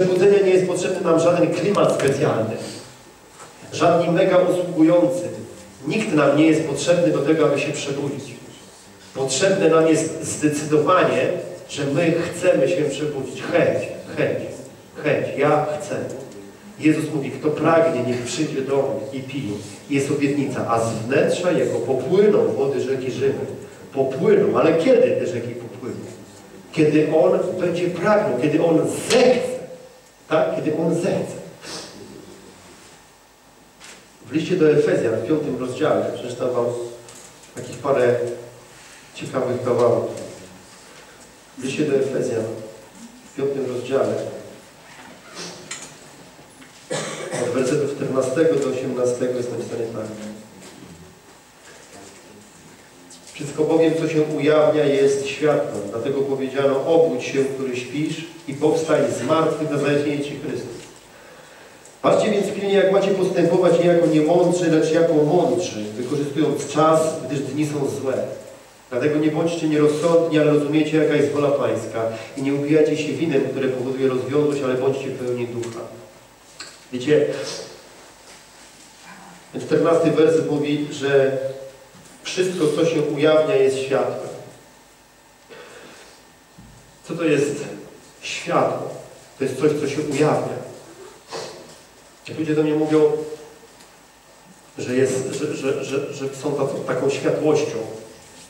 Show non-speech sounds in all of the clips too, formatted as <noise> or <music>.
Przebudzenia nie jest potrzebny nam żaden klimat specjalny, żadni mega usługujący. Nikt nam nie jest potrzebny do tego, aby się przebudzić. Potrzebne nam jest zdecydowanie, że my chcemy się przebudzić. Chęć, chęć, chęć. Ja chcę. Jezus mówi, kto pragnie, niech przyjdzie do mnie i pije. Jest obietnica, a z wnętrza Jego popłyną wody rzeki żywej. Popłyną, ale kiedy te rzeki popłyną? Kiedy On będzie pragnął, kiedy On zechce. Tak? Kiedy On zechce. W liście do Efezjan w piątym rozdziale przeczytam Wam takich parę ciekawych kawałków. W liście do Efezjan w piątym rozdziale od wersetów 14 do 18 jest napisane tak. Wszystko bowiem, co się ujawnia, jest światłem. Dlatego powiedziano, obudź się, który śpisz i powstań z martwych na zajaśnienie Ci Chrystus. Patrzcie więc pilnie, jak macie postępować nie jako niemądrzy, lecz jako mądrzy, wykorzystując czas, gdyż dni są złe. Dlatego nie bądźcie nierozsądni, ale rozumiecie, jaka jest wola Pańska i nie upijajcie się winem, które powoduje rozwiązłość, ale bądźcie pełni ducha. Wiecie, ten 14 werset mówi, że wszystko, co się ujawnia, jest światłem. Co to jest światło? To jest coś, co się ujawnia. Jak ludzie do mnie mówią, że, jest, że, że, że, że są taką, światłością,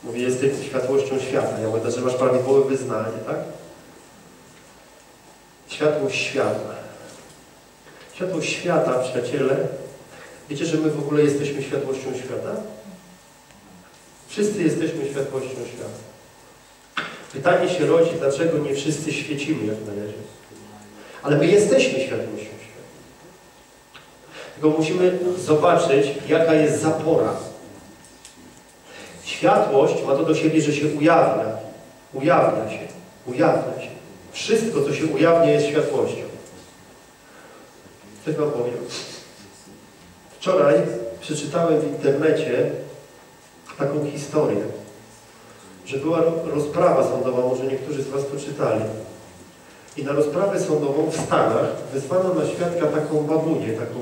mówię, jesteś światłością świata. Ja mówię, że masz prawidłowe wyznanie, tak? Światłość świata. Światłość świata, przyjaciele, wiecie, że my w ogóle jesteśmy światłością świata? Wszyscy jesteśmy światłością świata. Pytanie się rodzi, dlaczego nie wszyscy świecimy jak należy. Ale my jesteśmy światłością świata. Tylko musimy zobaczyć, jaka jest zapora. Światłość ma to do siebie, że się ujawnia. Ujawnia się. Ujawnia się. Wszystko, co się ujawnia, jest światłością. Coś Wam powiem. Wczoraj przeczytałem w internecie taką historię, że była rozprawa sądowa, może niektórzy z Was to czytali. I na rozprawę sądową w Stanach wezwano na świadka taką babunię, taką,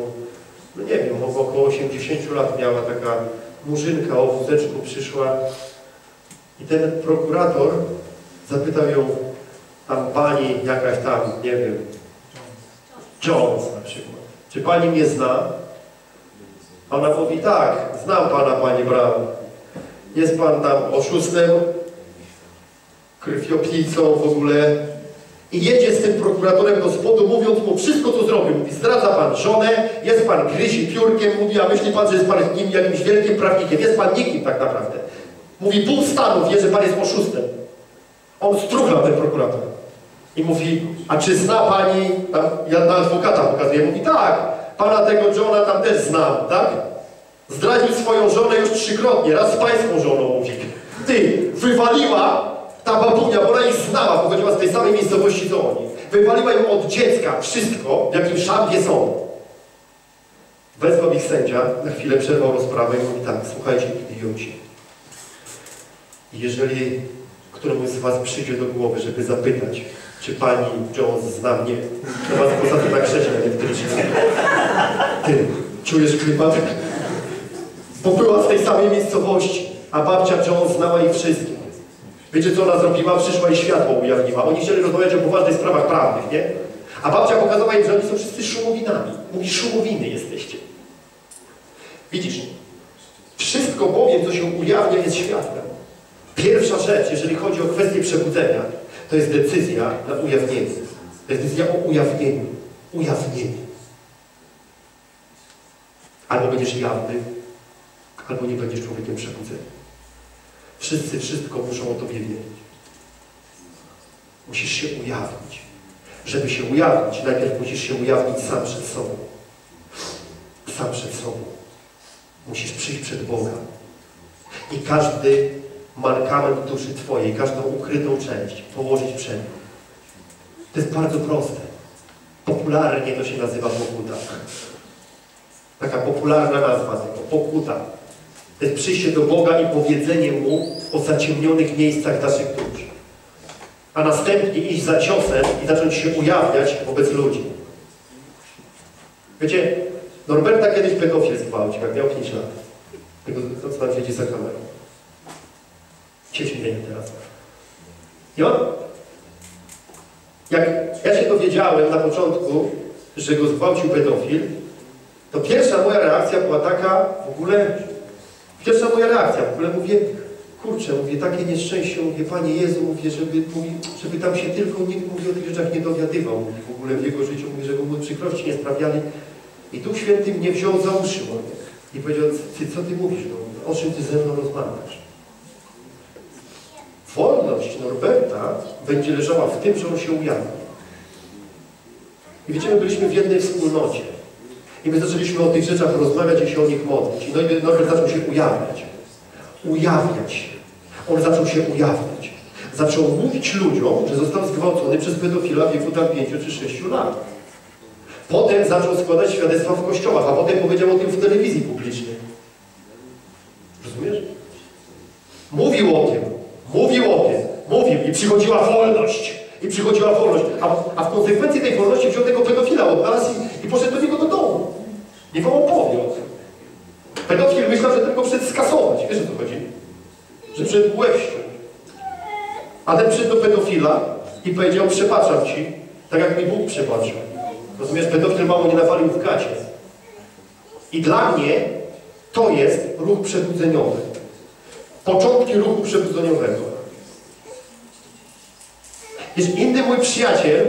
no nie wiem, około 80 lat miała taka murzynka o wózeczku przyszła i ten prokurator zapytał ją, tam pani jakaś tam, nie wiem, Jones na przykład, czy pani mnie zna? Ona mówi, tak, znam pana, pani Brown. Jest pan tam oszustem, krwiopijcą w ogóle. I jedzie z tym prokuratorem do spodu, mówiąc mu wszystko, co zrobił. Mówi, zdradza pan żonę, jest pan gryzi piórkiem, mówi, a myśli pan, że jest pan nim jakimś wielkim prawnikiem. Jest pan nikim tak naprawdę. Mówi, pół stanu wie, że pan jest oszustem. On struchlał ten prokurator. I mówi, a czy zna pani, tam, ja na adwokata pokazuję, mówi, tak, pana tego Johna tam też znam, tak? Zdradził swoją żonę już trzykrotnie, raz z pańską żoną, mówi. Ty, wywaliła ta babunia, bo ona ich znała, pochodziła z tej samej miejscowości co oni. Wywaliła im od dziecka wszystko, w jakim szambie są. Wezwał ich sędzia, na chwilę przerwał rozprawę i mówi tak, słuchajcie, idioci. Jeżeli któremuś z was przyjdzie do głowy, żeby zapytać, czy pani Jones zna mnie, to was posadzę na krześle elektrycznym. Ty, czujesz klimat? Bo była w tej samej miejscowości, a babcia Jones znała ich wszystkich. Wiecie, co ona zrobiła? Przyszła i światło ujawniła. Oni chcieli rozmawiać o poważnych sprawach prawnych, nie? A babcia pokazała im, że oni są wszyscy szumowinami. Mówi, szumowiny jesteście. Widzisz? Wszystko bowiem, co się ujawnia, jest światłem. Pierwsza rzecz, jeżeli chodzi o kwestię przebudzenia, to jest decyzja na ujawnienie. To jest decyzja o ujawnieniu. Ujawnienie. Albo będziesz jawny, albo nie będziesz człowiekiem przebudzeniem. Wszyscy wszystko muszą o Tobie wiedzieć. Musisz się ujawnić. Żeby się ujawnić, najpierw musisz się ujawnić sam przed sobą. Sam przed sobą. Musisz przyjść przed Boga. I każdy mankament duszy Twojej, każdą ukrytą część położyć przed Nim. To jest bardzo proste. Popularnie to się nazywa pokuta. Taka popularna nazwa tego, pokuta. To jest przyjście do Boga i powiedzenie Mu o zaciemnionych miejscach naszych dusz. a następnie iść za ciosem i zacząć się ujawniać wobec ludzi. Wiecie, Norberta kiedyś pedofil zgwałcił, jak miał 5 lat. Tego co tam siedzi za kamerą. Się śmieje teraz. I on, jak ja się dowiedziałem na początku, że go zgwałcił pedofil, to pierwsza moja reakcja była taka, w ogóle, pierwsza moja reakcja, w ogóle mówię, kurczę, mówię, takie nieszczęście, mówię, Panie Jezu, mówię, żeby, mówi, żeby tam się tylko nikt, mówię, o tych rzeczach nie dowiadywał, mówię, w ogóle w jego życiu, mówię, żeby mu przykrości nie sprawiali. I Duch Święty mnie wziął za uszy, mówię, i powiedział, ty, co ty mówisz, no, o czym ty ze mną rozmawiasz? Wolność Norberta będzie leżała w tym, że on się ujawni. I wiecie, my byliśmy w jednej wspólnocie. I my zaczęliśmy o tych rzeczach rozmawiać i się o nich modlić. I no Norbert zaczął się ujawniać. Ujawniać się. On zaczął się ujawniać. Zaczął mówić ludziom, że został zgwałcony przez pedofila w wieku tam 5 czy 6 lat. Potem zaczął składać świadectwa w kościołach, a potem powiedział o tym w telewizji publicznej. Rozumiesz? Mówił o tym. Mówił o tym. Mówił. I przychodziła wolność. I przychodziła wolność. A, a w konsekwencji tej wolności wziął tego pedofila od nas i, i poszedł do niego do domu. Nie wam opowie o tym. Pedofil myślał, że tylko przyszedł skasować. Wiesz o co chodzi? Że przyszedł łeb ściąć. A ten przyszedł do pedofila i powiedział, przebaczam ci, tak jak mi Bóg przebaczył. Rozumiesz, pedofil mało nie nawalił w gacie. I dla mnie to jest ruch przebudzeniowy. Początki ruchu przebudzeniowego. Jest inny mój przyjaciel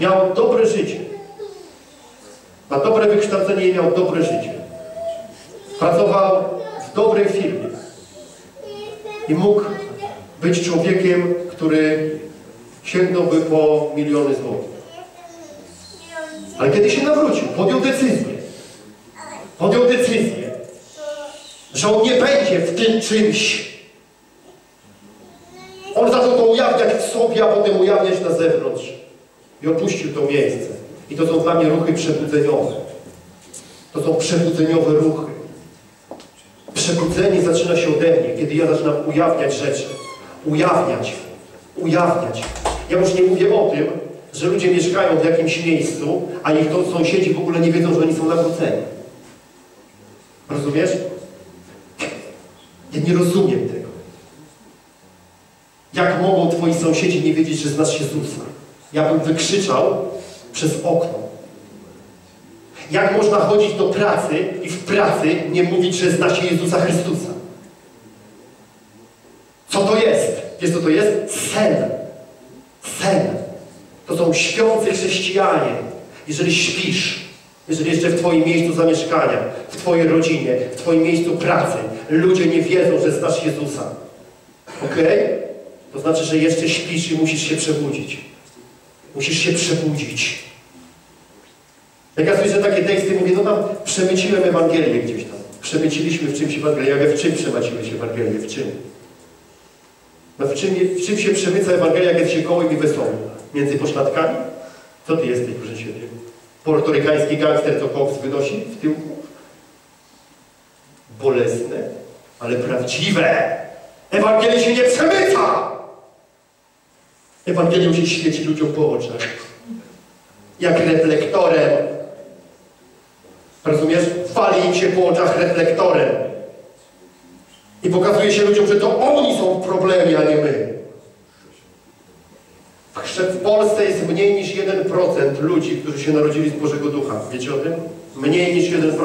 miał dobre życie. Ma dobre wykształcenie i miał dobre życie. Pracował w dobrej firmie. I mógł być człowiekiem, który sięgnąłby po miliony złotych. Ale kiedy się nawrócił, podjął decyzję. Podjął decyzję, że on nie będzie w tym czymś. On zaczął to ujawniać w sobie, a potem ujawniać na zewnątrz. I opuścił to miejsce. I to są dla mnie ruchy przebudzeniowe. To są przebudzeniowe ruchy. Przebudzenie zaczyna się ode mnie, kiedy ja zaczynam ujawniać rzeczy. Ujawniać. Ujawniać. Ja już nie mówię o tym, że ludzie mieszkają w jakimś miejscu, a ich to sąsiedzi w ogóle nie wiedzą, że oni są nawróceni. Rozumiesz? Ja nie rozumiem tego. Jak mogą twoi sąsiedzi nie wiedzieć, że znasz Jezusa? Ja bym wykrzyczał przez okno. Jak można chodzić do pracy i w pracy nie mówić, że zna się Jezusa Chrystusa? Co to jest? Wiesz co to jest? Sen. Sen. To są śpiący chrześcijanie. Jeżeli śpisz, jeżeli jeszcze w Twoim miejscu zamieszkania, w Twojej rodzinie, w Twoim miejscu pracy, ludzie nie wiedzą, że znasz Jezusa. Ok? To znaczy, że jeszcze śpisz i musisz się przebudzić. Musisz się przebudzić. Jak ja słyszę takie teksty, mówię, no tam przemyciłem Ewangelię gdzieś tam. Przemyciliśmy w czymś Ewangelię. Mówię, w czym przemaciłeś Ewangelię? W czym? No w czym, w czym się przemyca Ewangelia, jak się kołem i wesołym? Między pośladkami? Co ty jesteś, proszę Ciebie? Portorykański gangster, co koks wynosi w tyłku? Bolesne, ale prawdziwe. Ewangelia się nie przemyca! Ewangelium się świeci ludziom po oczach. Jak reflektorem. Rozumiesz? Fali im się po oczach reflektorem. I pokazuje się ludziom, że to oni są w problemie, a nie my. W Polsce jest mniej niż 1% ludzi, którzy się narodzili z Bożego Ducha. Wiecie o tym? Mniej niż 1%.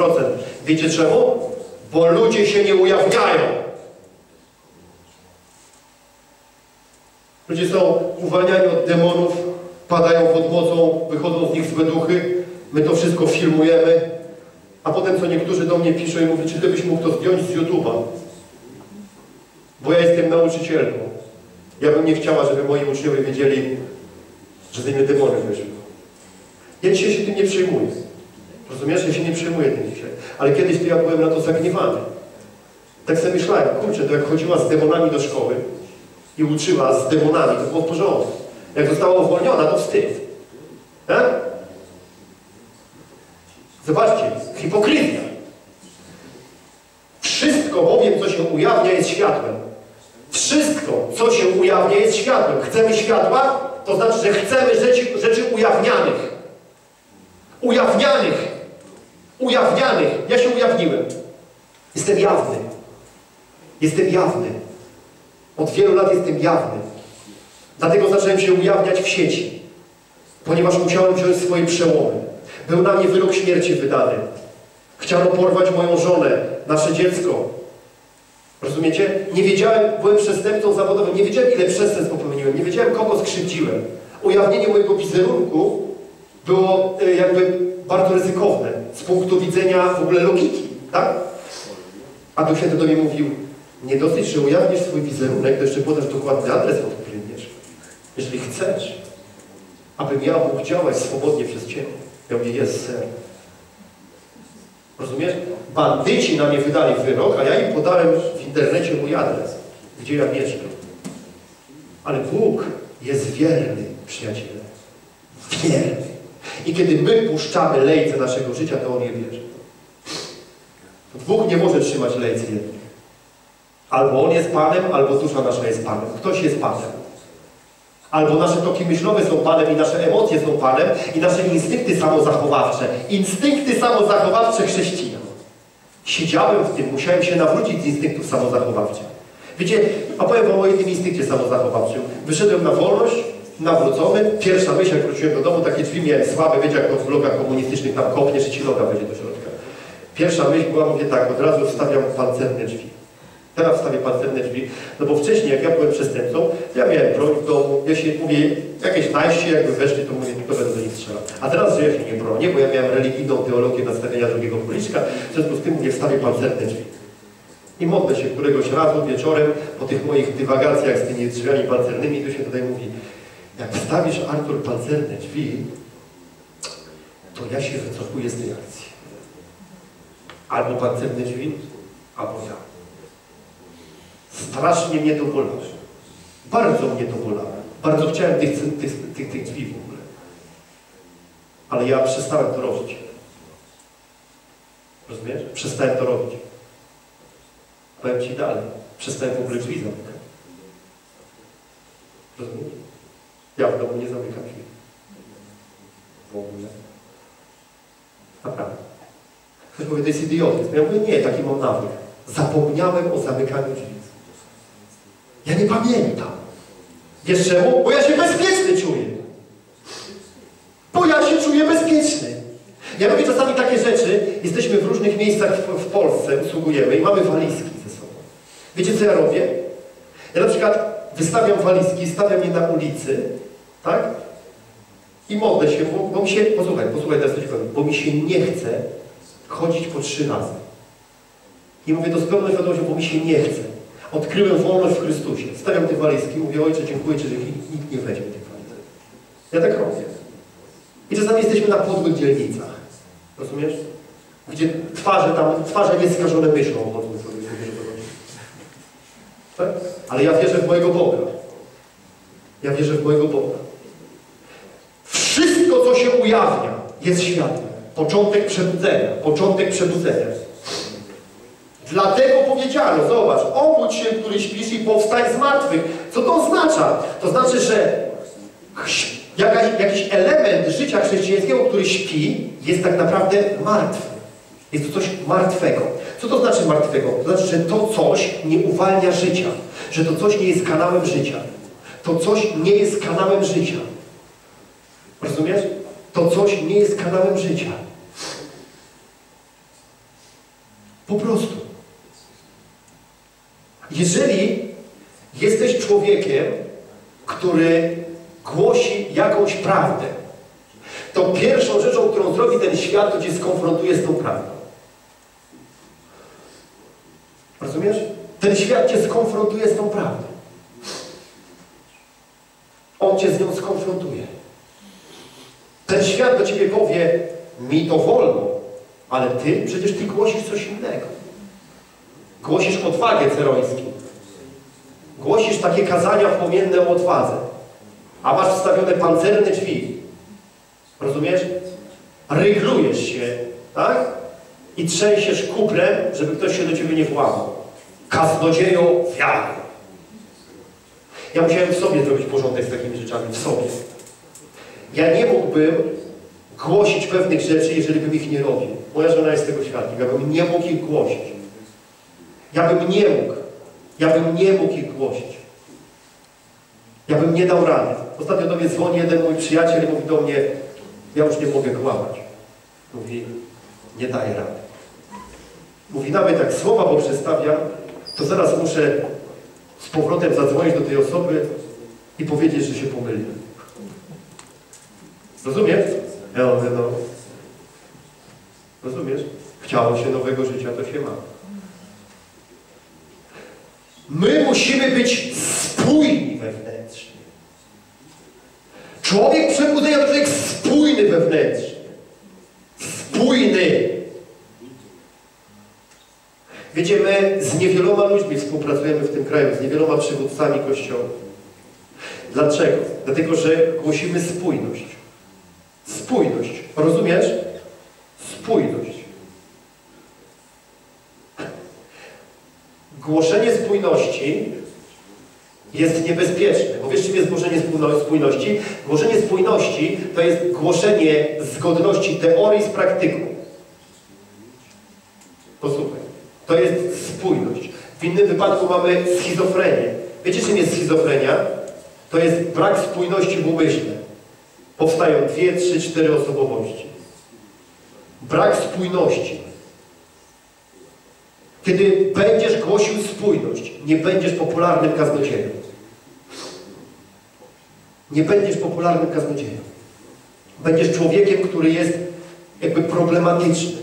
Wiecie czemu? Bo ludzie się nie ujawniają. Ludzie są uwalniani od demonów, padają pod mocą, wychodzą z nich złe duchy. My to wszystko filmujemy. A potem co niektórzy do mnie piszą i mówią, czy ty byś mógł to zdjąć z YouTube'a? Bo ja jestem nauczycielką. Ja bym nie chciała, żeby moi uczniowie wiedzieli, że z nimi demony wyszły. Ja dzisiaj się tym nie przejmuję. Rozumiesz? Ja się nie przejmuję tym dzisiaj. Ale kiedyś to ja byłem na to zagniewany. Tak sobie myślałem, kurczę, to jak chodziła z demonami do szkoły i uczyła z demonami, to było w porządku. Jak została uwolniona, to wstyd. Tak? Zobaczcie, hipokryzja. Wszystko bowiem, co się ujawnia, jest światłem. Wszystko, co się ujawnia, jest światłem. Chcemy światła? To znaczy, że chcemy rzeczy, rzeczy ujawnianych. Ujawnianych. Ujawnianych. Ja się ujawniłem. Jestem jawny. Jestem jawny. Od wielu lat jestem jawny. Dlatego zacząłem się ujawniać w sieci. Ponieważ musiałem wziąć swoje przełomy. Był na mnie wyrok śmierci wydany. Chciano porwać moją żonę, nasze dziecko. Rozumiecie? Nie wiedziałem, byłem przestępcą zawodowym, nie wiedziałem ile przestępstw popełniłem, nie wiedziałem kogo skrzywdziłem. Ujawnienie mojego wizerunku było e, jakby bardzo ryzykowne z punktu widzenia w ogóle logiki, tak? A Duch Święty do mnie mówił, nie dosyć, że ujawnisz swój wizerunek, to jeszcze podasz dokładny adres, od którym Jeżeli chcesz, abym ja mógł działać swobodnie przez Ciebie. Ja mówię, jest ser. Rozumiesz? Bandyci na mnie wydali wyrok, a ja im podałem w internecie mój adres, gdzie ja mieszkam. Ale Bóg jest wierny, przyjaciele. Wierny. I kiedy my puszczamy lejce naszego życia, to On je bierze. Bóg nie może trzymać lejcy jednych. Albo On jest Panem, albo dusza nasza jest Panem. Ktoś jest Panem. Albo nasze toki myślowe są Panem i nasze emocje są Panem i nasze instynkty samozachowawcze. Instynkty samozachowawcze chrześcijan. Siedziałem w tym, musiałem się nawrócić z instynktów samozachowawczych. Wiecie, opowiem wam o jednym instynkcie samozachowawczym. Wyszedłem na wolność, nawrócony. Pierwsza myśl, jak wróciłem do domu, takie drzwi miałem słabe, wiecie, jak w blokach komunistycznych tam kopniesz i ci noga wejdzie do środka. Pierwsza myśl była, mówię tak, od razu wstawiam pancerne drzwi. Teraz wstawię pancerne drzwi, no bo wcześniej, jak ja byłem przestępcą, ja miałem broń w domu, ja się, mówię, jakieś najście, jakby weszli, to mówię, to będę do nich strzelał. A teraz, że ja się nie bronię, bo ja miałem religijną teologię nastawienia drugiego policzka, w związku z tym mówię, wstawię pancerne drzwi. I modlę się któregoś razu wieczorem, po tych moich dywagacjach z tymi drzwiami pancernymi, to się tutaj mówi, jak wstawisz, Artur, pancerne drzwi, to ja się wycofuję z tej akcji. Albo pancerne drzwi, albo ja. Strasznie mnie to bolało. Bardzo mnie to bolało. Bardzo chciałem tych, tych, tych, tych drzwi w ogóle. Ale ja przestałem to robić. Rozumiesz? Przestałem to robić. Powiem Ci dalej. Przestałem w ogóle drzwi zamykać. Rozumiesz? Ja w domu nie zamykam drzwi. W ogóle. Naprawdę. Ktoś mówi, to jest idiotyzm. Ja mówię, nie, taki mam nawyk. Zapomniałem o zamykaniu drzwi. Ja nie pamiętam. Wiesz czemu? Bo ja się bezpieczny czuję. Bo ja się czuję bezpieczny. Ja robię czasami takie rzeczy, jesteśmy w różnych miejscach w, w Polsce, usługujemy i mamy walizki ze sobą. Wiecie co ja robię? Ja na przykład wystawiam walizki, stawiam je na ulicy, tak? I modlę się, bo, bo mi się, posłuchaj, posłuchaj teraz coś bo mi się nie chce chodzić po trzy razy. I mówię to z pełną świadomością, bo mi się nie chce. Odkryłem wolność w Chrystusie. Stawiam te walizki mówię, Ojcze, dziękuję Ci, że nikt nie weźmie tych walizek. Ja tak robię. I czasami jesteśmy na podłych dzielnicach. Rozumiesz? Gdzie twarze tam, twarze nieskażone myślą o tym, co tak? Ale ja wierzę w mojego Boga. Ja wierzę w mojego Boga. Wszystko, co się ujawnia, jest światłem. Początek przebudzenia. Początek przebudzenia. Dlatego powiedziano, zobacz, obudź się, który śpisz i powstań z martwych. Co to oznacza? To znaczy, że jakaś, jakiś element życia chrześcijańskiego, który śpi, jest tak naprawdę martwy. Jest to coś martwego. Co to znaczy martwego? To znaczy, że to coś nie uwalnia życia. Że to coś nie jest kanałem życia. To coś nie jest kanałem życia. Rozumiesz? To coś nie jest kanałem życia. Po prostu. Jeżeli jesteś człowiekiem, który głosi jakąś prawdę, to pierwszą rzeczą, którą zrobi ten świat, to cię skonfrontuje z tą prawdą. Rozumiesz? Ten świat cię skonfrontuje z tą prawdą. On cię z nią skonfrontuje. Ten świat do ciebie powie, mi to wolno, ale ty, przecież ty głosisz coś innego. Głosisz odwagę cerońską. Głosisz takie kazania płomienne o odwadze. A masz wstawione pancerne drzwi. Rozumiesz? Ryglujesz się, tak? I trzęsiesz kuplem, żeby ktoś się do ciebie nie włamał. Kaznodzieją wiary. Ja musiałem w sobie zrobić porządek z takimi rzeczami, w sobie. Ja nie mógłbym głosić pewnych rzeczy, jeżeli bym ich nie robił. Moja żona jest tego świadkiem. Ja bym nie mógł ich głosić. Ja bym nie mógł. Ja bym nie mógł ich głosić. Ja bym nie dał rady. Ostatnio do mnie dzwoni jeden mój przyjaciel i mówi do mnie, ja już nie mogę kłamać. Mówi, nie daję rady. Mówi, nawet jak słowa poprzestawiam, to zaraz muszę z powrotem zadzwonić do tej osoby i powiedzieć, że się pomyliłem. Rozumiesz? Ja mówię, no. Rozumiesz? Chciało się nowego życia, to się ma. My musimy być spójni wewnętrznie. Człowiek przebudzenia to człowiek spójny wewnętrznie. Spójny. Wiecie, my z niewieloma ludźmi współpracujemy w tym kraju, z niewieloma przywódcami Kościoła. Dlaczego? Dlatego, że głosimy spójność. Spójność. Rozumiesz? Spójność. Głoszenie spójności jest niebezpieczne. Bo wiesz, czym jest głoszenie spójności? Głoszenie spójności to jest głoszenie zgodności teorii z praktyką. Posłuchaj. To jest spójność. W innym wypadku mamy schizofrenię. Wiecie, czym jest schizofrenia? To jest brak spójności w umyśle. Powstają dwie, trzy, cztery osobowości. Brak spójności. Kiedy będziesz głosił spójność, nie będziesz popularnym kaznodzieją. Nie będziesz popularnym kaznodzieją. Będziesz człowiekiem, który jest jakby problematyczny.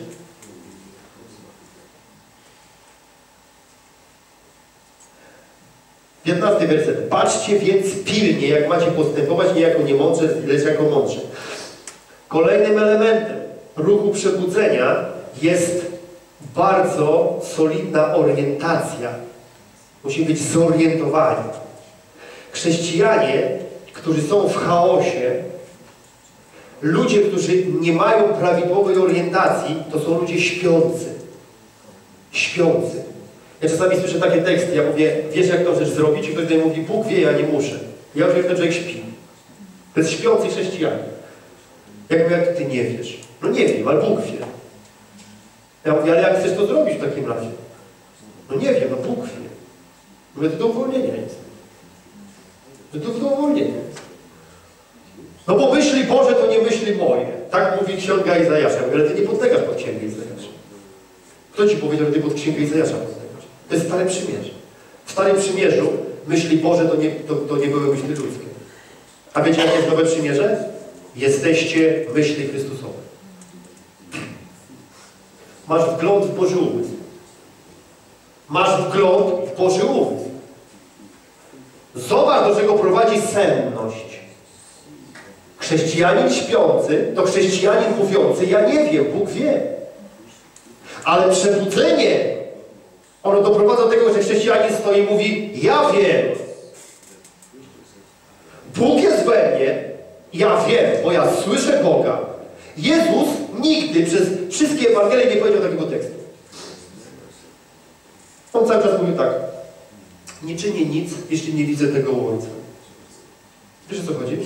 Piętnasty werset. Patrzcie więc pilnie, jak macie postępować, nie jako niemądrze, lecz jako mądrze. Kolejnym elementem ruchu przebudzenia jest bardzo solidna orientacja. Musi być zorientowani. Chrześcijanie, którzy są w chaosie, ludzie, którzy nie mają prawidłowej orientacji, to są ludzie śpiący. Śpiący. Ja czasami słyszę takie teksty, ja mówię, wiesz jak to rzecz zrobić? I ktoś mi mówi, Bóg wie, ja nie muszę. Ja mówię, ten człowiek śpi. To jest śpiący chrześcijanin. Jak mówię, jak ty nie wiesz? No nie wiem, ale Bóg wie. Ja mówię, ale jak chcesz to zrobić w takim razie? No nie wiem, no Bóg wie. Mówię, to do uwolnienia jest. To do, do uwolnienia jest. No bo myśli Boże to nie myśli moje. Tak mówi księga Izajasza. Ja mówię, ale ty nie podlegasz pod księgę Izajasza. Kto ci powiedział, że ty pod księgę Izajasza podlegasz? To jest Stare Przymierze. W Starym Przymierzu myśli Boże to nie, to, to nie były myśli ludzkie. A wiecie, jakie jest Nowe Przymierze? Jesteście myśli Chrystusowe. Masz wgląd w Boży umysł. Masz wgląd w Boży umysł. Zobacz, do czego prowadzi senność. Chrześcijanin śpiący to chrześcijanin mówiący, ja nie wiem, Bóg wie. Ale przebudzenie, ono doprowadza do tego, że chrześcijanin stoi i mówi, ja wiem. Bóg jest we mnie, ja wiem, bo ja słyszę Boga. Jezus nigdy przez wszystkie Ewangelie nie powiedział takiego tekstu. On cały czas mówił tak. Nie czynię nic, jeśli nie widzę tego Ojca. Wiesz o co chodzi?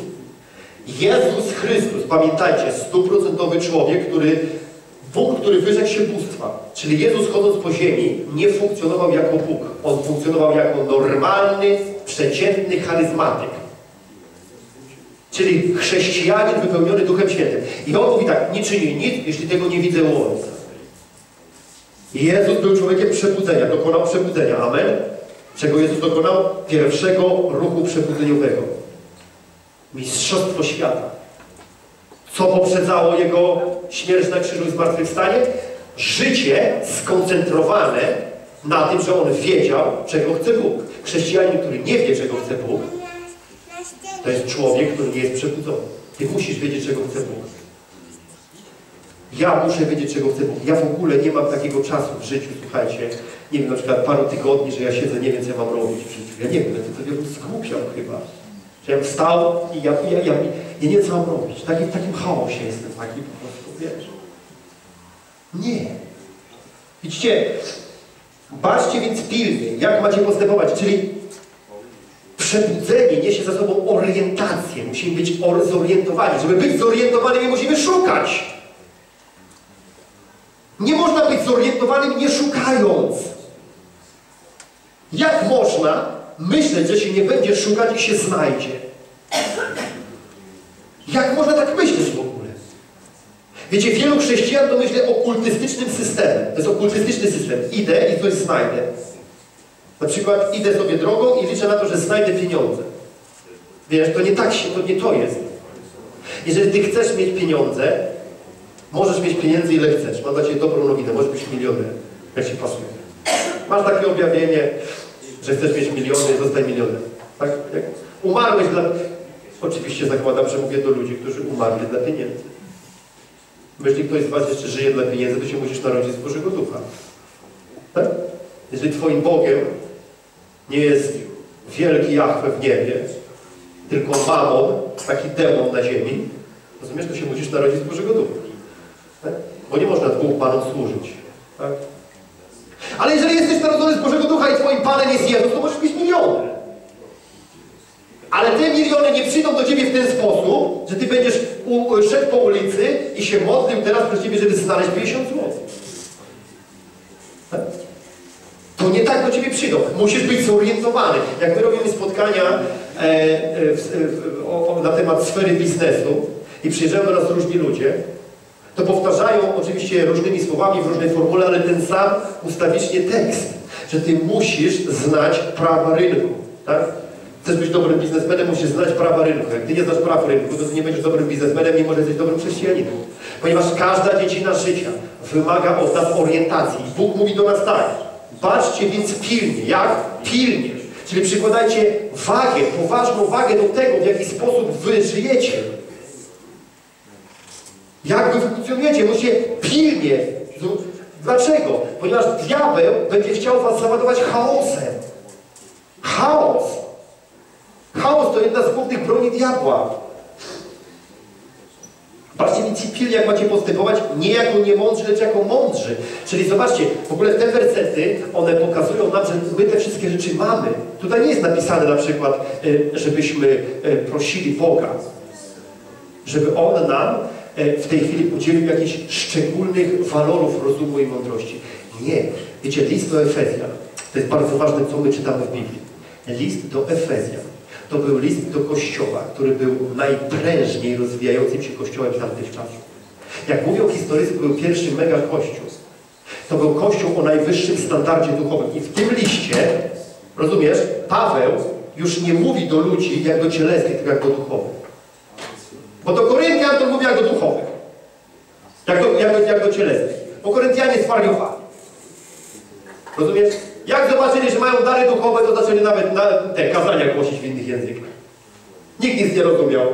Jezus Chrystus, pamiętajcie, stuprocentowy człowiek, który Bóg, który wyrzekł się bóstwa. Czyli Jezus chodząc po ziemi nie funkcjonował jako Bóg. On funkcjonował jako normalny, przeciętny charyzmatyk. Czyli chrześcijanin wypełniony Duchem Świętym. I on mówi tak, nie czyni nic, jeśli tego nie widzę u Ojca. Jezus był człowiekiem przebudzenia, dokonał przebudzenia. Amen? Czego Jezus dokonał? Pierwszego ruchu przebudzeniowego. Mistrzostwo świata. Co poprzedzało Jego śmierć na krzyżu i zmartwychwstanie? Życie skoncentrowane na tym, że On wiedział, czego chce Bóg. Chrześcijanin, który nie wie, czego chce Bóg, to jest człowiek, który nie jest przebudzony. Ty musisz wiedzieć, czego chce Bóg. Ja muszę wiedzieć, czego chce Bóg. Ja w ogóle nie mam takiego czasu w życiu, słuchajcie, nie wiem, na przykład paru tygodni, że ja siedzę, nie wiem, co ja mam robić w życiu. Ja nie wiem, to, bym zgłupiał chyba. Że ja wstał i ja, ja, ja, ja nie wiem, co mam robić. Taki, w takim chaosie jestem, taki po prostu, wiesz. Nie. Widzicie, baczcie więc pilnie, jak macie postępować, czyli przebudzenie niesie za sobą orientację. Musimy być zorientowani. Żeby być zorientowanymi, musimy szukać. Nie można być zorientowanym nie szukając. Jak można myśleć, że się nie będzie szukać i się znajdzie? Jak można tak myśleć w ogóle? Wiecie, wielu chrześcijan to myśli okultystycznym systemem. To jest okultystyczny system. Idę i coś znajdę. Na przykład idę sobie drogą i liczę na to, że znajdę pieniądze. Wiesz, to nie tak się, to nie to jest. Jeżeli ty chcesz mieć pieniądze, możesz mieć pieniędzy ile chcesz. Mam dla ciebie dobrą nowinę, możesz być milioner, jak się pasuje. Masz takie objawienie, że chcesz mieć miliony, zostań milioner. Tak? Jak umarłeś dla... Oczywiście zakładam, że mówię do ludzi, którzy umarli dla pieniędzy. Jeśli ktoś z Was jeszcze żyje dla pieniędzy, to się musisz narodzić z Bożego Ducha. Tak? Jeżeli Twoim Bogiem nie jest wielki Jachwę w niebie, tylko mamon, taki demon na ziemi, rozumiesz, to się musisz narodzić z Bożego Ducha. Tak? Bo nie można dwóch Panom służyć. Tak? Ale jeżeli jesteś narodzony z Bożego Ducha i Twoim Panem jest Jezus, to możesz być milioner. Ale te miliony nie przyjdą do Ciebie w ten sposób, że Ty będziesz u, szedł po ulicy i się modlił teraz pro Ciebie, żeby znaleźć 50 zł. Tak? To nie tak do Ciebie przyjdą. Musisz być zorientowany. Jak my robimy spotkania e, e, w, w, o, na temat sfery biznesu i przyjeżdżają do nas różni ludzie, to powtarzają oczywiście różnymi słowami w różnej formule, ale ten sam ustawicznie tekst, że Ty musisz znać prawa rynku. Tak? Chcesz być dobrym biznesmenem, musisz znać prawa rynku. Jak Ty nie znasz praw rynku, to Ty nie będziesz dobrym biznesmenem, nie możesz być dobrym chrześcijaninem. Ponieważ każda dziedzina życia wymaga od nas orientacji. Bóg mówi do nas tak, baczcie więc pilnie. Jak? Pilnie. Czyli przykładajcie wagę, poważną wagę do tego, w jaki sposób Wy żyjecie. Jak Wy funkcjonujecie. Musicie pilnie. Dlaczego? Ponieważ diabeł będzie chciał Was załadować chaosem. Chaos. Chaos to jedna z głównych broni diabła. Patrzcie więc pilnie, jak macie postępować, nie jako niemądrzy, lecz jako mądrzy. Czyli zobaczcie, w ogóle te wersety, one pokazują nam, że my te wszystkie rzeczy mamy. Tutaj nie jest napisane na przykład, e, żebyśmy e, prosili Boga, żeby On nam e, w tej chwili udzielił jakichś szczególnych walorów rozumu i mądrości. Nie. Wiecie, list do Efezjan, to jest bardzo ważne, co my czytamy w Biblii. List do Efezjan to był list do Kościoła, który był najprężniej rozwijającym się Kościołem tamtych czasów. Jak mówią historycy, to był pierwszy mega Kościół. To był Kościół o najwyższym standardzie duchowym. I w tym liście, rozumiesz, Paweł już nie mówi do ludzi jak do cielesnych, tylko jak do duchowych. Bo do Koryntian to mówi jak do duchowych. Jak do, jak do, jak do cielesnych. Bo Koryntianie zwariowali. Rozumiesz? Jak zobaczyli, że mają dary duchowe, to zaczęli nawet na te kazania głosić w innych językach. Nikt nic nie rozumiał.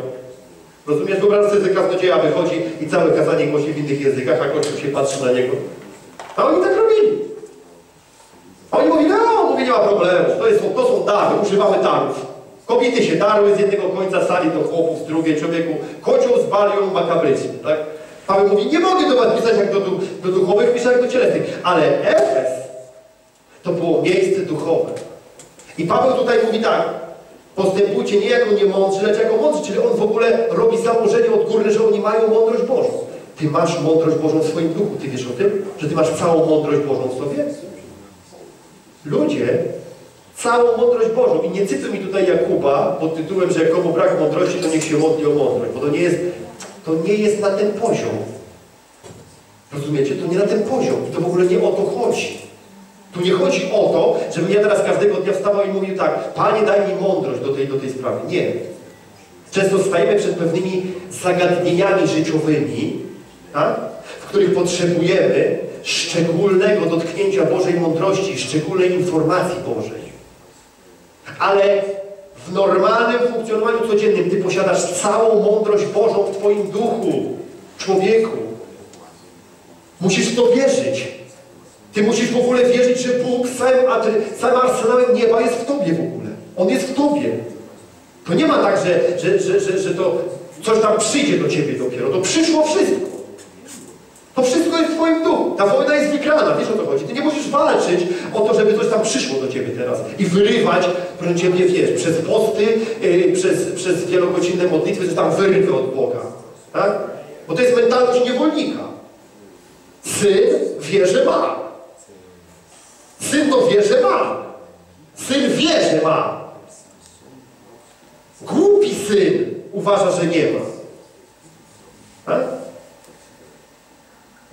Rozumiesz? Wyobraź sobie, kaznodzieja wychodzi i całe kazanie głosi w innych językach, a Kościół się patrzy na niego. A oni tak robili. A oni mówili, no, mówi, nie ma problemu, to, jest, to są dary, używamy darów. Kobiety się darły z jednego końca sali do chłopów, z drugiej człowieku. Kocioł z balią makabrycznie, tak? Paweł mówi, nie mogę do was pisać jak do, do duchowych, piszę jak do cielesnych. Ale Efes to było miejsce duchowe. I Paweł tutaj mówi tak, postępujcie nie jako niemądrzy, lecz jako mądrzy, czyli on w ogóle robi założenie odgórne, że oni mają mądrość Bożą. Ty masz mądrość Bożą w swoim duchu. Ty wiesz o tym? Że Ty masz całą mądrość Bożą w sobie? Ludzie całą mądrość Bożą. I nie cytuj mi tutaj Jakuba pod tytułem, że komu brak mądrości, to niech się modli o mądrość. Bo to nie jest, to nie jest na ten poziom. Rozumiecie? To nie na ten poziom. I to w ogóle nie o to chodzi. Tu nie chodzi o to, żebym ja teraz każdego dnia wstawał i mówił tak, Panie daj mi mądrość do tej, do tej sprawy. Nie. Często stajemy przed pewnymi zagadnieniami życiowymi, tak? w których potrzebujemy szczególnego dotknięcia Bożej mądrości, szczególnej informacji Bożej. Ale w normalnym funkcjonowaniu codziennym Ty posiadasz całą mądrość Bożą w Twoim duchu, człowieku. Musisz w to wierzyć. Ty musisz w ogóle wierzyć, że Bóg całym, całym arsenałem nieba jest w Tobie w ogóle. On jest w Tobie. To nie ma tak, że, że, że, że, że to coś tam przyjdzie do Ciebie dopiero. To przyszło wszystko. To wszystko jest w twoim duchu. Ta wojna jest wygrana, wiesz o co chodzi. Ty nie musisz walczyć o to, żeby coś tam przyszło do ciebie teraz i wyrywać, proszę ciebie, wiesz, przez posty, yy, przez, przez wielogodzinne modlitwy, że tam wyrwę od Boga. Tak? Bo to jest mentalność niewolnika. Syn wie, że ma. Syn to wie, że ma. Syn wie, że ma. Głupi syn uważa, że nie ma. Tak?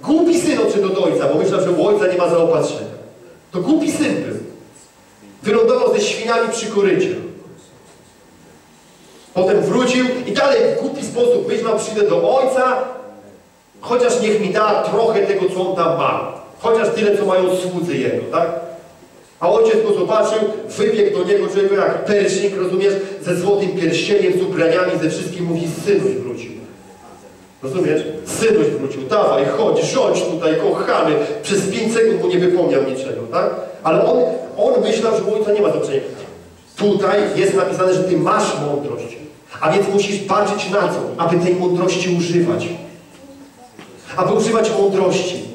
Głupi syn odszedł do ojca, bo myślał, że u ojca nie ma zaopatrzenia. To głupi syn był. Wylądował ze świniami przy korycie. Potem wrócił i dalej w głupi sposób myślał, przyjdę do ojca, chociaż niech mi da trochę tego, co on tam ma. Chociaż tyle, co mają słudzy jego, tak? A ojciec go zobaczył, wybiegł do niego człowiek jak persznik, rozumiesz, ze złotym pierścieniem, z ubraniami, ze wszystkim mówi, synuś wrócił. Rozumiesz? Synuś wrócił, dawaj, chodź, rządź tutaj, kochany. Przez pięć sekund mu nie wypomniał niczego, tak? Ale on, on myślał, że u ojca nie ma znaczenia. Tutaj jest napisane, że ty masz mądrość. A więc musisz patrzeć na co? Aby tej mądrości używać. Aby używać mądrości.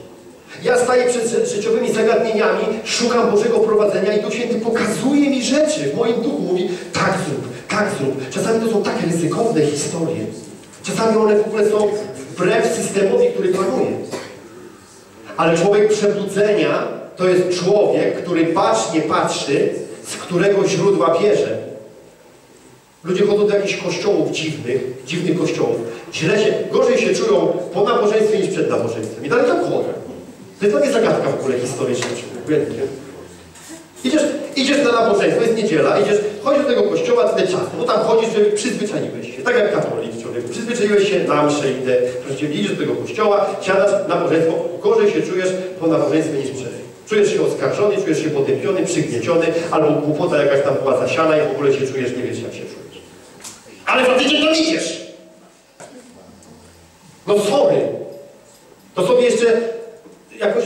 Ja staję przed życiowymi zagadnieniami, szukam Bożego prowadzenia i Duch Święty pokazuje mi rzeczy. W moim duchu mówi, tak zrób, tak zrób. Czasami to są tak ryzykowne historie. Czasami one w ogóle są wbrew systemowi, który panuje. Ale człowiek przebudzenia to jest człowiek, który bacznie patrzy, z którego źródła bierze. Ludzie chodzą do jakichś kościołów dziwnych, dziwnych kościołów. Źle się, gorzej się czują po nabożeństwie niż przed nabożeństwem. I dalej tak chodzą. To jest dla mnie zagadka w ogóle historyczna człowieku. Idziesz, idziesz na nabożeństwo, jest niedziela, idziesz, chodzisz do tego kościoła tyle czasu, no tam chodzisz, żeby przyzwyczaiłeś się, tak jak katolik człowieku, przyzwyczaiłeś się, na mszę idę, proszę idziesz do tego kościoła, siadasz na nabożeństwo, gorzej się czujesz po nabożeństwie niż przed. Czujesz się oskarżony, czujesz się potępiony, przygnieciony, albo głupota jakaś tam była zasiana i w ogóle się czujesz, nie wiesz jak się czujesz. Ale za tydzień to idziesz! No sorry! To sobie jeszcze jakoś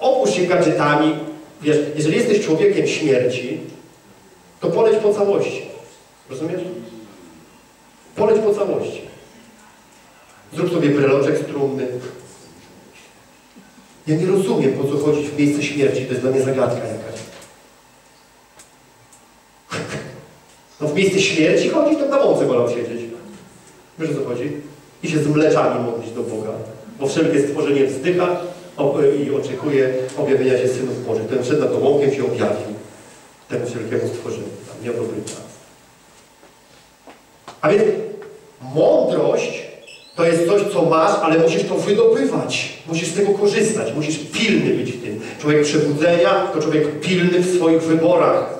opuść się gadżetami. Wiesz, jeżeli jesteś człowiekiem śmierci, to poleć po całości. Rozumiesz? Poleć po całości. Zrób sobie breloczek strumny. Ja nie rozumiem, po co chodzić w miejsce śmierci. To jest dla mnie zagadka jakaś. <laughs> No w miejsce śmierci chodzić, to na łące wolał siedzieć. Wiesz o co chodzi? I się z mleczami modlić do Boga. Bo wszelkie stworzenie wzdycha, i oczekuje objawienia się synów Bożych. Ten przed nad łąkiem się objawił temu wszelkiemu stworzeniu. Tam miał dobry czas. A więc mądrość to jest coś, co masz, ale musisz to wydobywać. Musisz z tego korzystać. Musisz pilny być w tym. Człowiek przebudzenia to człowiek pilny w swoich wyborach.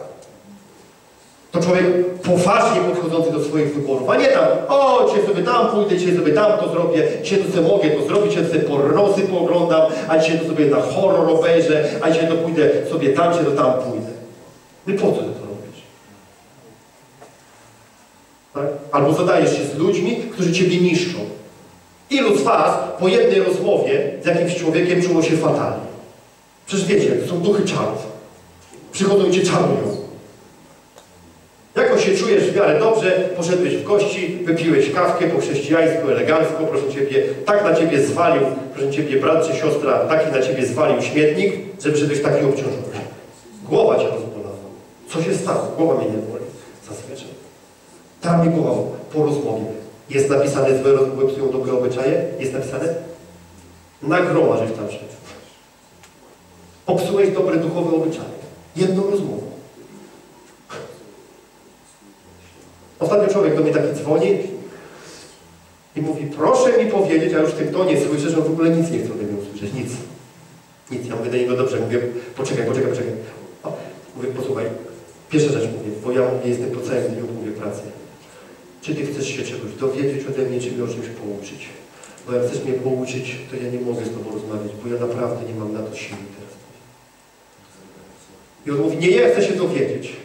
To człowiek poważnie podchodzący do swoich wyborów, a nie tam, o, dzisiaj sobie tam pójdę, dzisiaj sobie tam to zrobię, dzisiaj to sobie mogę to zrobić, dzisiaj sobie pornosy pooglądam, a dzisiaj to sobie na horror obejrzę, a dzisiaj to pójdę sobie tam, dzisiaj to tam pójdę. No po co to robisz? Tak? Albo zadajesz się z ludźmi, którzy ciebie niszczą. Ilu z was po jednej rozmowie z jakimś człowiekiem czuło się fatalnie? Przecież wiecie, to są duchy czarów. Przychodzą i cię czarują. Jako się czujesz w miarę dobrze, poszedłeś w gości, wypiłeś kawkę po chrześcijańsku, elegancko, proszę Ciebie, tak na Ciebie zwalił, proszę Ciebie, brat czy siostra, taki na Ciebie zwalił śmietnik, żeby żebyś taki obciążony. Głowa Cię rozbolała. Co się stało? Głowa mnie nie boli. Zazwyczaj. Tam mi głowa po rozmowie. Jest napisane, złe rozmowy psują dobre obyczaje? Jest napisane? Na groma, żeś tam szedł. Popsułeś dobre duchowe obyczaje. Jedną rozmową. Ostatnio człowiek do mnie taki dzwoni i mówi, proszę mi powiedzieć, a już w tym tonie słyszę, że on w ogóle nic nie chce ode mnie usłyszeć, nic. Nic. Ja mówię do niego, dobrze, mówię, poczekaj, poczekaj, poczekaj. O, mówię, posłuchaj, pierwsza rzecz mówię, bo ja mówię, jestem po całym dniu, mówię, pracy. Czy ty chcesz się czegoś dowiedzieć ode mnie, czy mnie o czymś pouczyć? Bo jak chcesz mnie pouczyć, to ja nie mogę z tobą rozmawiać, bo ja naprawdę nie mam na to siły teraz. I on mówi, nie, ja chcę się dowiedzieć.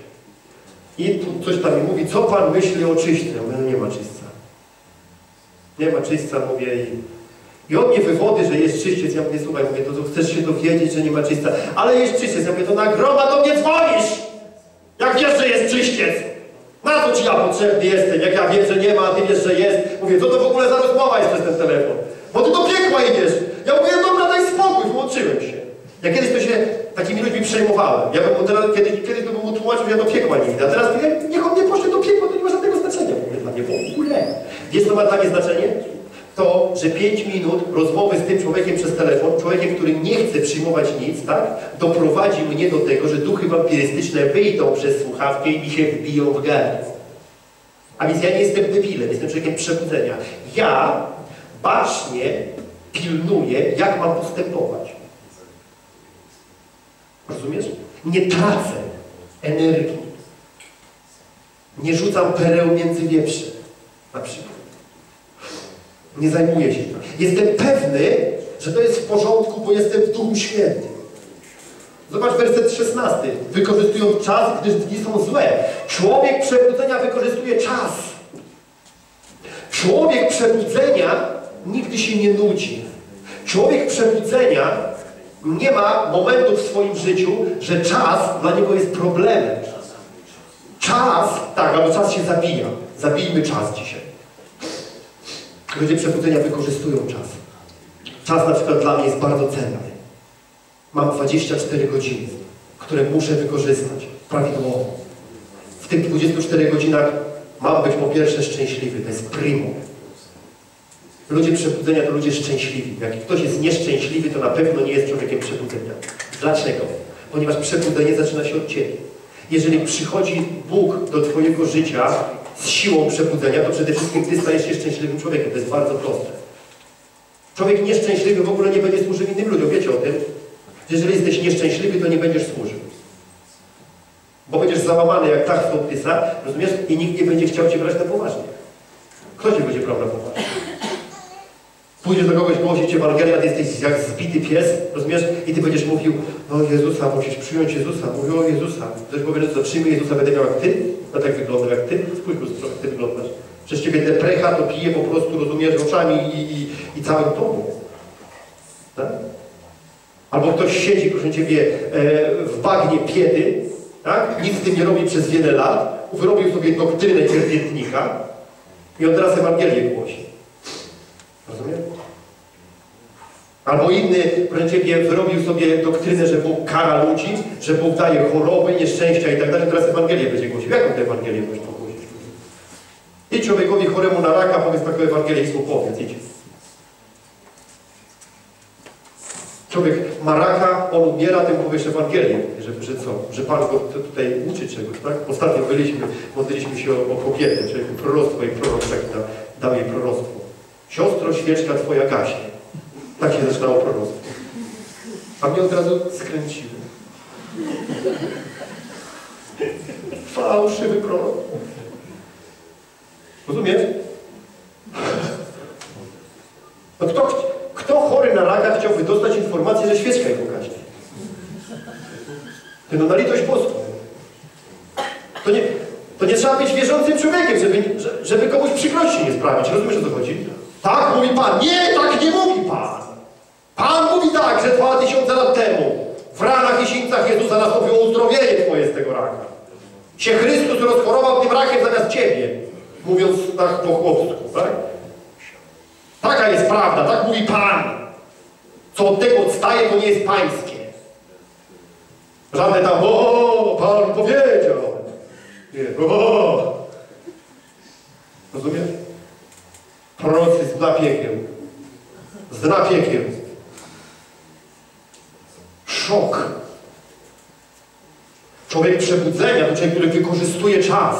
I tu coś tam mi mówi, co Pan myśli o czyśćce? Ja mówię, no nie ma czyśćca. Nie ma czyśćca, mówię i... I on mnie wywody, że jest czyściec. Ja mówię, słuchaj, mówię, to, to chcesz się dowiedzieć, że nie ma czyśćca. Ale jest czyściec. Ja mówię, to nagroma do mnie dzwonisz! Jak wiesz, że jest czyściec! Na co ci ja potrzebny jestem? Jak ja wiem, że nie ma, a ty wiesz, że jest. Mówię, co to w ogóle za rozmowa jest przez ten telefon? Bo ty do piekła idziesz. Ja mówię, dobra, daj spokój, wyłączyłem się. Ja kiedyś to się takimi ludźmi przejmowałem. Ja bym teraz, kiedy, kiedyś to tłumaczył, ja do piekła nie idę. A teraz mówię, niech on nie poszedł do piekła, to nie ma żadnego znaczenia. Mówię dla mnie w ogóle. Wiesz, co ma dla mnie znaczenie? To, że 5 minut rozmowy z tym człowiekiem przez telefon, człowiekiem, który nie chce przyjmować nic, tak, doprowadzi mnie do tego, że duchy wampirystyczne wyjdą przez słuchawkę i się wbiją w gardło. A więc ja nie jestem debilem, jestem człowiekiem przebudzenia. Ja bacznie pilnuję, jak mam postępować. Rozumiesz? Nie tracę energii. Nie rzucam pereł między wieprze. Na przykład. Nie zajmuję się tym. Jestem pewny, że to jest w porządku, bo jestem w Duchu Świętym. Zobacz werset 16. Wykorzystując czas, gdyż dni są złe. Człowiek przebudzenia wykorzystuje czas. Człowiek przebudzenia nigdy się nie nudzi. Człowiek przebudzenia nie ma momentu w swoim życiu, że czas dla niego jest problemem. Czas, tak, albo czas się zabija. Zabijmy czas dzisiaj. Ludzie przebudzenia wykorzystują czas. Czas na przykład dla mnie jest bardzo cenny. Mam 24 godziny, które muszę wykorzystać prawidłowo. W tych 24 godzinach mam być po pierwsze szczęśliwy, to jest primo. Ludzie przebudzenia to ludzie szczęśliwi. Jak ktoś jest nieszczęśliwy, to na pewno nie jest człowiekiem przebudzenia. Dlaczego? Ponieważ przebudzenie zaczyna się od Ciebie. Jeżeli przychodzi Bóg do Twojego życia z siłą przebudzenia, to przede wszystkim Ty stajesz się szczęśliwym człowiekiem. To jest bardzo proste. Człowiek nieszczęśliwy w ogóle nie będzie służył innym ludziom. Wiecie o tym? Jeżeli jesteś nieszczęśliwy, to nie będziesz służył. Bo będziesz załamany jak tak sołtysa, rozumiesz? I nikt nie będzie chciał Cię brać na poważnie. Kto Cię będzie brał na poważnie? Pójdziesz do kogoś, głosić Ewangelię, a ty jesteś jak zbity pies, rozumiesz? I ty będziesz mówił, no Jezusa, musisz przyjąć Jezusa. Mówił o Jezusa. Ktoś powie, że co, przyjmie Jezusa, będę miał jak ty? No tak wygląda jak ty? Spójrz, jak ty wyglądasz. Przez ciebie te precha to pije po prostu, rozumiesz, oczami i, i, i całym tobą. Tak? Albo ktoś siedzi, proszę Ciebie, e, w bagnie biedy, tak? nic z tym nie robi przez wiele lat, wyrobił sobie doktrynę cierpiętnika i on teraz Ewangelię głosi. Rozumiesz? Albo inny, Ciebie, wyrobił sobie doktrynę, że Bóg kara ludzi, że Bóg daje choroby, nieszczęścia i tak dalej, teraz Ewangelię będzie głosił. Jaką tę Ewangelię możesz pogłosić? Idź człowiekowi choremu na raka, powiedz taką Ewangelię i powiedz, idź. Człowiek ma raka, on umiera, tym powiesz Ewangelię, że, że co? Że Pan go tutaj uczy czegoś, tak? Ostatnio byliśmy, modliliśmy się o, o kobietę, czyli proroctwo i prorok tak da, dał jej proroctwo. Siostro, świeczka Twoja gaśnie. Tak się zaczynało proroctwo. A mnie od razu skręciło. Fałszywy prorok. Rozumiesz? No kto, kto chory na raka chciałby dostać informację, że świeczka jego gaśnie? Ty no na litość boską. To nie, to nie trzeba być wierzącym człowiekiem, żeby, że- żeby komuś przykrości nie sprawić. Rozumiesz o co chodzi? Tak mówi Pan. Nie, tak nie mówi Pan. Pan mówi tak, że dwa tysiące lat temu w ranach i sińcach Jezusa nastąpiło uzdrowienie Twoje z tego raka. Się Chrystus rozchorował tym rakiem zamiast Ciebie. Mówiąc tak po chłopsku, tak? Taka jest prawda, tak mówi Pan. Co od tego odstaje, to nie jest pańskie. Żadne tam, o, Pan powiedział. Nie, o. Rozumiesz? Prorocy z dna piekieł. Z dna piekieł. Szok. Człowiek przebudzenia to człowiek, który wykorzystuje czas.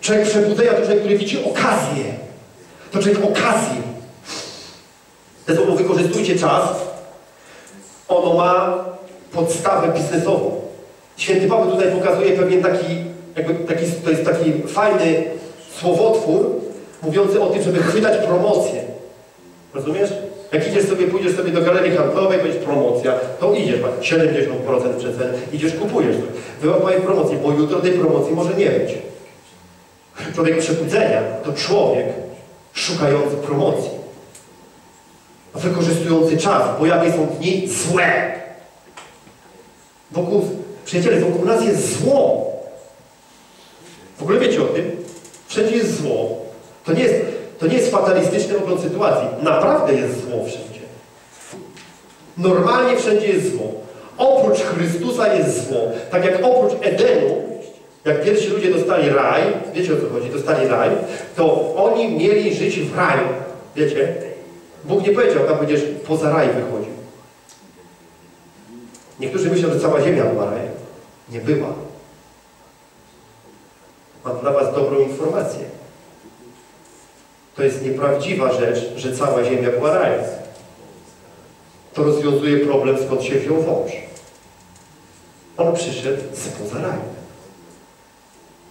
Człowiek przebudzenia to człowiek, który widzi okazję. To człowiek okazję. Te słowo wykorzystujcie czas. Ono ma podstawę biznesową. Święty Paweł tutaj pokazuje pewien taki, jakby taki, to jest taki fajny słowotwór, mówiący o tym, żeby chwytać promocję. Rozumiesz? Jak idziesz sobie, pójdziesz sobie do galerii handlowej, będzie promocja, to idziesz, masz 70% przecen, idziesz, kupujesz. Wyłapaj promocję, bo jutro tej promocji może nie być. Człowiek przebudzenia to człowiek szukający promocji. Wykorzystujący czas, bo jakie są dni złe. Wokół, przyjaciele, wokół nas jest zło. W ogóle wiecie o tym? Wszędzie jest zło. To nie jest, to nie jest fatalistyczny ogląd sytuacji. Naprawdę jest zło wszędzie. Normalnie wszędzie jest zło. Oprócz Chrystusa jest zło. Tak jak oprócz Edenu, jak pierwsi ludzie dostali raj, wiecie o co chodzi, dostali raj, to oni mieli żyć w raju. Wiecie? Bóg nie powiedział, tam będziesz poza raj wychodził. Niektórzy myślą, że cała ziemia była rajem. Nie była. Mam dla Was dobrą informację. To jest nieprawdziwa rzecz, że cała ziemia była rajem. To rozwiązuje problem, skąd się wziął wąż. On przyszedł spoza raju.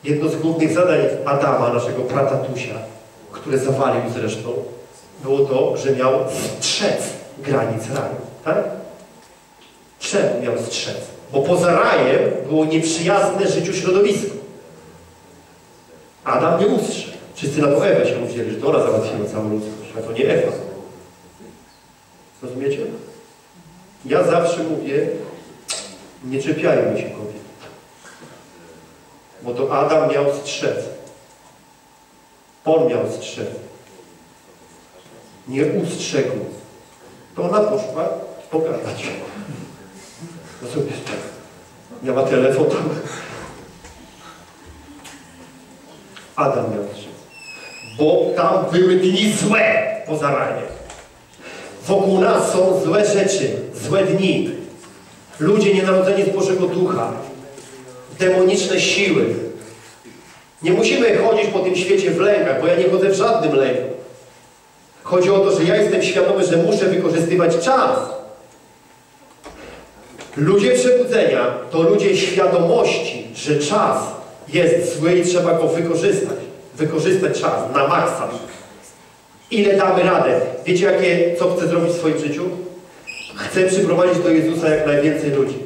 Jedno z głównych zadań Adama, naszego pratatusia, które zawalił zresztą, było to, że miał strzec granic raju. Tak? Czemu miał strzec? Bo poza rajem było nieprzyjazne życiu środowisko. Adam nie ustrzegł. Wszyscy na to Ewę się uwzięli, że to ona załatwiła całą ludzkość, a to nie Ewa. Rozumiecie? Ja zawsze mówię, nie czepiajmy się kobiet. Bo to Adam miał strzec. On miał strzec. Nie ustrzegł. To ona poszła pogadać. Rozumiesz? Miała telefon. Adam miał strzec. Bo tam były dni złe poza rajem. Wokół nas są złe rzeczy, złe dni. Ludzie nienarodzeni z Bożego Ducha. Demoniczne siły. Nie musimy chodzić po tym świecie w lękach, bo ja nie chodzę w żadnym lęku. Chodzi o to, że ja jestem świadomy, że muszę wykorzystywać czas. Ludzie przebudzenia to ludzie świadomości, że czas jest zły i trzeba go wykorzystać. Wykorzystać czas na maksa. Ile damy radę? Wiecie, jakie, co chcę zrobić w swoim życiu? Chcę przyprowadzić do Jezusa jak najwięcej ludzi.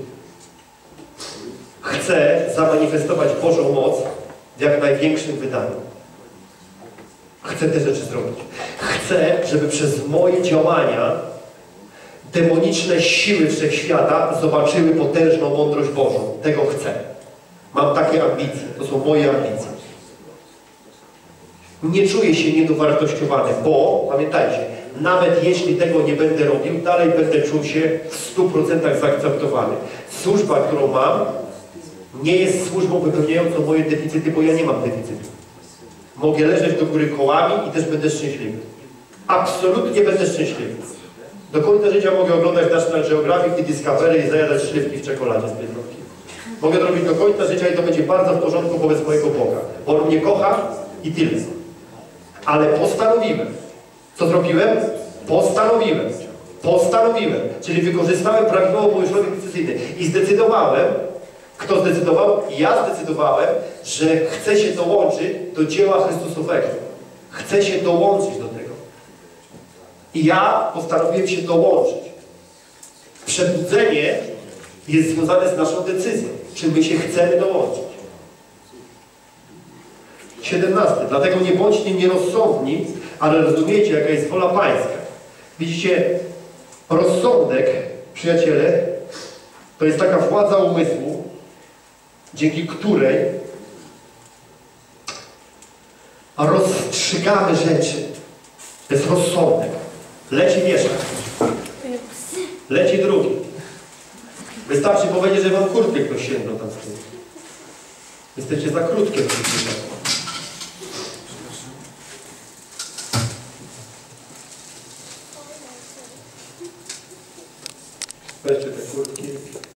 Chcę zamanifestować Bożą moc w jak największym wydaniu. Chcę te rzeczy zrobić. Chcę, żeby przez moje działania demoniczne siły wszechświata zobaczyły potężną mądrość Bożą. Tego chcę. Mam takie ambicje. To są moje ambicje. Nie czuję się niedowartościowany, bo, pamiętajcie, nawet jeśli tego nie będę robił, dalej będę czuł się w 100% zaakceptowany. Służba, którą mam, nie jest służbą wypełniającą moje deficyty, bo ja nie mam deficytu. Mogę leżeć do góry kołami i też będę szczęśliwy. Absolutnie będę szczęśliwy. Do końca życia mogę oglądać National Geographic i Discovery i zajadać śliwki w czekoladzie z Biedronki. Mogę to robić do końca życia i to będzie bardzo w porządku wobec mojego Boga. Bo On mnie kocha i tyle. Ale postanowiłem. Co zrobiłem? Postanowiłem. Postanowiłem. Czyli wykorzystałem prawidłowo środek decyzyjny. I zdecydowałem, kto zdecydował? Ja zdecydowałem, że chcę się dołączyć do dzieła Chrystusowego. Chcę się dołączyć do tego. I ja postanowiłem się dołączyć. Przebudzenie jest związane z naszą decyzją, czy my się chcemy dołączyć. 17. Dlatego nie bądźcie nierozsądni, ale rozumiecie, jaka jest wola Pańska. Widzicie, rozsądek, przyjaciele, to jest taka władza umysłu, dzięki której rozstrzygamy rzeczy. To jest rozsądek. Leci mieszka. Leci drugi. Wystarczy powiedzieć, że wam kurtkę ktoś sięgnął tam z tyłu. Jesteście za krótkie w tym